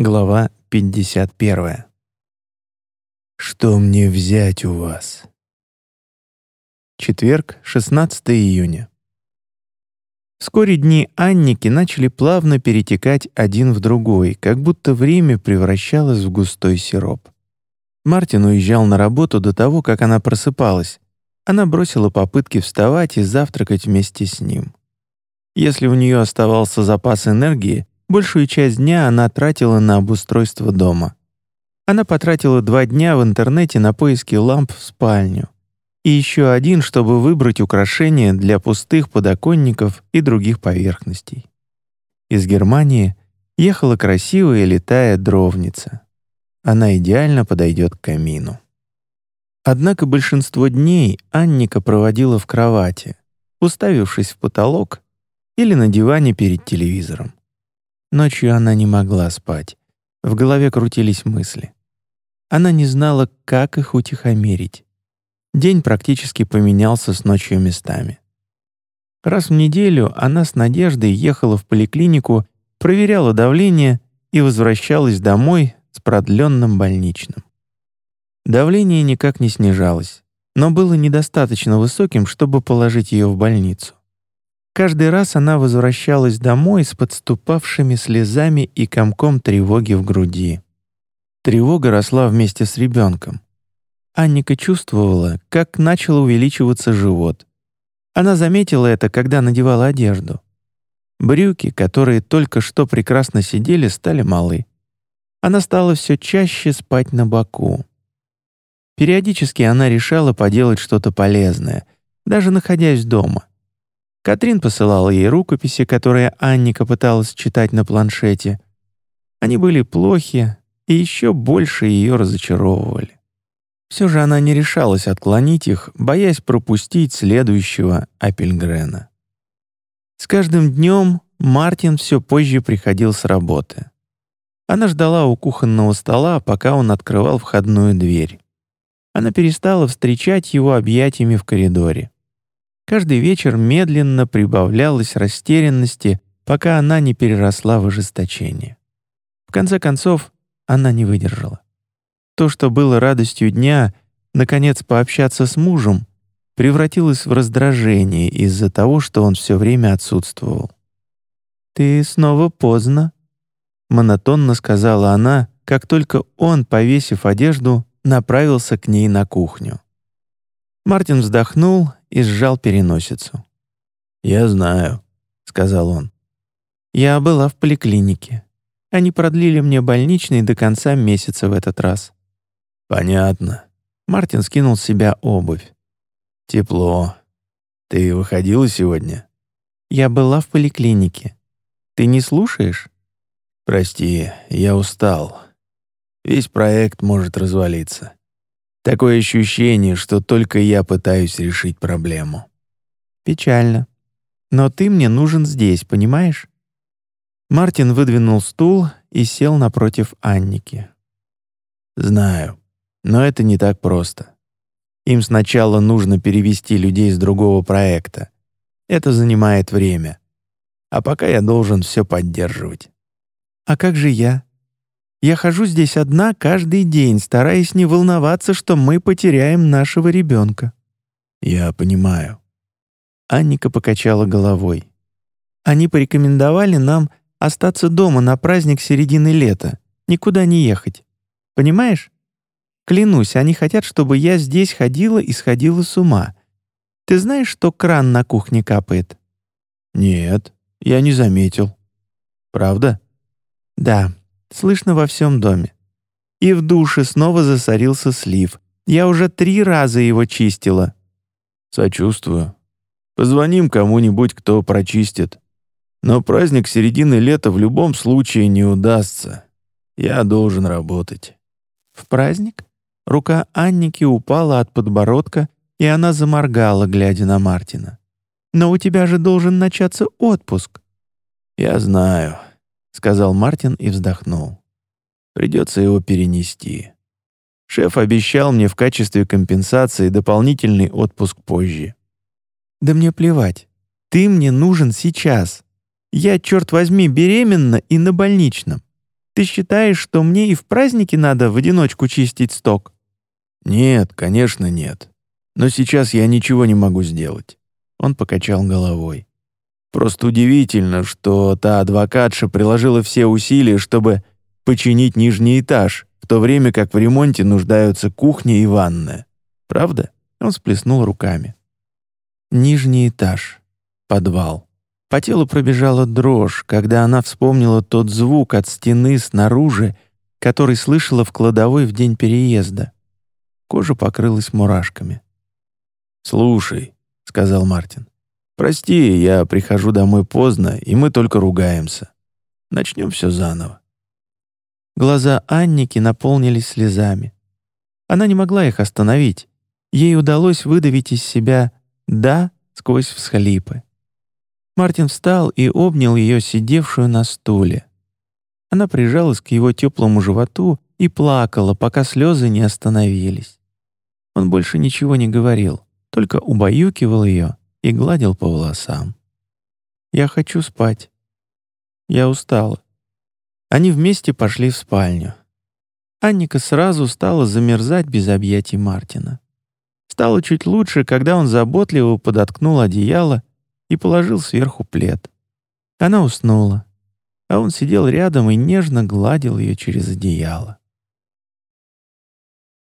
Глава 51. Что мне взять у вас? Четверг, 16 июня. Вскоре дни Анники начали плавно перетекать один в другой, как будто время превращалось в густой сироп. Мартин уезжал на работу до того, как она просыпалась. Она бросила попытки вставать и завтракать вместе с ним. Если у нее оставался запас энергии, Большую часть дня она тратила на обустройство дома. Она потратила два дня в интернете на поиски ламп в спальню. И еще один, чтобы выбрать украшения для пустых подоконников и других поверхностей. Из Германии ехала красивая летая дровница. Она идеально подойдет к камину. Однако большинство дней Анника проводила в кровати, уставившись в потолок или на диване перед телевизором. Ночью она не могла спать. В голове крутились мысли. Она не знала, как их утихомирить. День практически поменялся с ночью местами. Раз в неделю она с Надеждой ехала в поликлинику, проверяла давление и возвращалась домой с продленным больничным. Давление никак не снижалось, но было недостаточно высоким, чтобы положить ее в больницу. Каждый раз она возвращалась домой с подступавшими слезами и комком тревоги в груди. Тревога росла вместе с ребенком. Анника чувствовала, как начал увеличиваться живот. Она заметила это, когда надевала одежду. Брюки, которые только что прекрасно сидели, стали малы. Она стала все чаще спать на боку. Периодически она решала поделать что-то полезное, даже находясь дома. Катрин посылала ей рукописи, которые Анника пыталась читать на планшете. Они были плохи и еще больше ее разочаровывали. Все же она не решалась отклонить их, боясь пропустить следующего Апельгрена. С каждым днем Мартин все позже приходил с работы. Она ждала у кухонного стола, пока он открывал входную дверь. Она перестала встречать его объятиями в коридоре. Каждый вечер медленно прибавлялась растерянности, пока она не переросла в ожесточение. В конце концов, она не выдержала. То, что было радостью дня, наконец пообщаться с мужем, превратилось в раздражение из-за того, что он все время отсутствовал. «Ты снова поздно», — монотонно сказала она, как только он, повесив одежду, направился к ней на кухню. Мартин вздохнул и сжал переносицу. «Я знаю», — сказал он. «Я была в поликлинике. Они продлили мне больничный до конца месяца в этот раз». «Понятно». Мартин скинул с себя обувь. «Тепло. Ты выходила сегодня?» «Я была в поликлинике. Ты не слушаешь?» «Прости, я устал. Весь проект может развалиться. Такое ощущение, что только я пытаюсь решить проблему. Печально. Но ты мне нужен здесь, понимаешь? Мартин выдвинул стул и сел напротив Анники. Знаю, но это не так просто. Им сначала нужно перевести людей с другого проекта. Это занимает время. А пока я должен все поддерживать. А как же я? Я хожу здесь одна каждый день, стараясь не волноваться, что мы потеряем нашего ребенка». «Я понимаю». Анника покачала головой. «Они порекомендовали нам остаться дома на праздник середины лета, никуда не ехать. Понимаешь? Клянусь, они хотят, чтобы я здесь ходила и сходила с ума. Ты знаешь, что кран на кухне капает?» «Нет, я не заметил». «Правда?» «Да, Слышно во всем доме. И в душе снова засорился слив. Я уже три раза его чистила. Сочувствую. Позвоним кому-нибудь, кто прочистит. Но праздник середины лета в любом случае не удастся. Я должен работать. В праздник? Рука Анники упала от подбородка, и она заморгала, глядя на Мартина. «Но у тебя же должен начаться отпуск». «Я знаю сказал Мартин и вздохнул. Придется его перенести. Шеф обещал мне в качестве компенсации дополнительный отпуск позже. Да мне плевать. Ты мне нужен сейчас. Я, черт возьми, беременна и на больничном. Ты считаешь, что мне и в праздники надо в одиночку чистить сток?» «Нет, конечно, нет. Но сейчас я ничего не могу сделать». Он покачал головой. «Просто удивительно, что та адвокатша приложила все усилия, чтобы починить нижний этаж, в то время как в ремонте нуждаются кухня и ванная. Правда?» Он сплеснул руками. Нижний этаж. Подвал. По телу пробежала дрожь, когда она вспомнила тот звук от стены снаружи, который слышала в кладовой в день переезда. Кожа покрылась мурашками. «Слушай», — сказал Мартин, — «прости, я прихожу домой поздно, и мы только ругаемся. Начнем все заново». Глаза Анники наполнились слезами. Она не могла их остановить. Ей удалось выдавить из себя «да» сквозь всхлипы. Мартин встал и обнял ее, сидевшую на стуле. Она прижалась к его теплому животу и плакала, пока слезы не остановились. Он больше ничего не говорил, только убаюкивал ее и гладил по волосам. «Я хочу спать. Я устала. Они вместе пошли в спальню. Анника сразу стала замерзать без объятий Мартина. Стало чуть лучше, когда он заботливо подоткнул одеяло и положил сверху плед. Она уснула, а он сидел рядом и нежно гладил ее через одеяло.